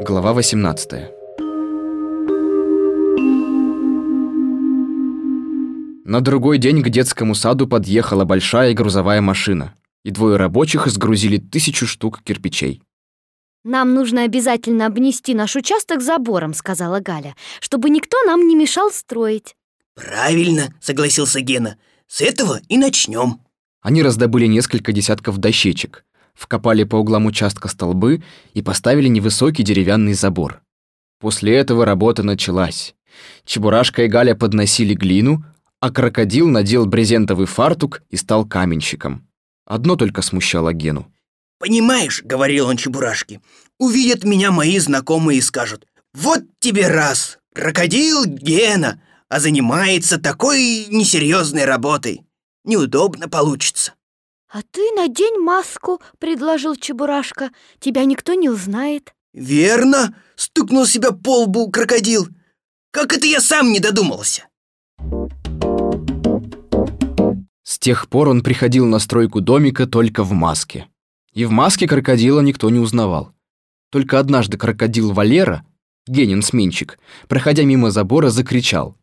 Глава 18 На другой день к детскому саду подъехала большая грузовая машина, и двое рабочих сгрузили тысячу штук кирпичей. «Нам нужно обязательно обнести наш участок забором», — сказала Галя, «чтобы никто нам не мешал строить». «Правильно», — согласился Гена. «С этого и начнем». Они раздобыли несколько десятков дощечек, вкопали по углам участка столбы и поставили невысокий деревянный забор. После этого работа началась. Чебурашка и Галя подносили глину, а крокодил надел брезентовый фартук и стал каменщиком. Одно только смущало Гену. «Понимаешь», — говорил он Чебурашке, «увидят меня мои знакомые и скажут, вот тебе раз, крокодил Гена, а занимается такой несерьезной работой. Неудобно получится». «А ты надень маску», — предложил Чебурашка. «Тебя никто не узнает». «Верно!» — стукнул себя по лбу крокодил. «Как это я сам не додумался?» С тех пор он приходил на стройку домика только в маске. И в маске крокодила никто не узнавал. Только однажды крокодил Валера, Генин сменщик, проходя мимо забора, закричал.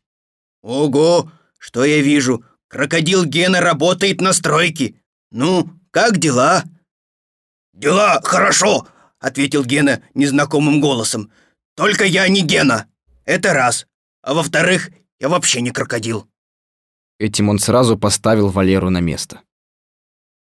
«Ого! Что я вижу? Крокодил Гена работает на стройке! Ну, как дела?» «Дела хорошо!» — ответил Гена незнакомым голосом. «Только я не Гена. Это раз. А во-вторых, я вообще не крокодил». Этим он сразу поставил Валеру на место.